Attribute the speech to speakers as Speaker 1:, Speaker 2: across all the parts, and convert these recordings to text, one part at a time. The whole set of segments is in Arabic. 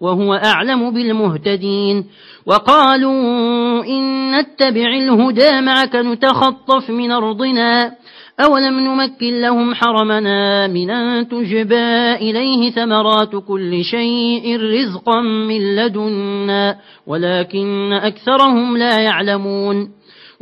Speaker 1: وهو أعلم بالمهتدين وقالوا إن نتبع الهدى معك نتخطف من أرضنا أولم نمكن لهم حرمنا من أن تجبى إليه ثمرات كل شيء رزقا من لدنا ولكن أكثرهم لا يعلمون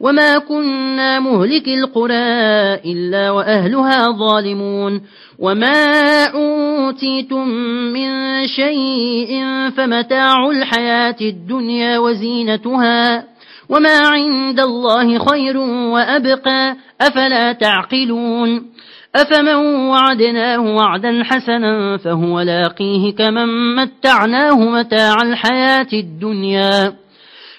Speaker 1: وما كنا مهلك القرى إلا وأهلها ظالمون وما أوتيتم من شيء فمتاع الحياة الدنيا وزينتها وما عند الله خير وأبقى أفلا تعقلون أفمن وعدناه وعدا حسنا فهو لاقيه كمن متعناه متاع الحياة الدنيا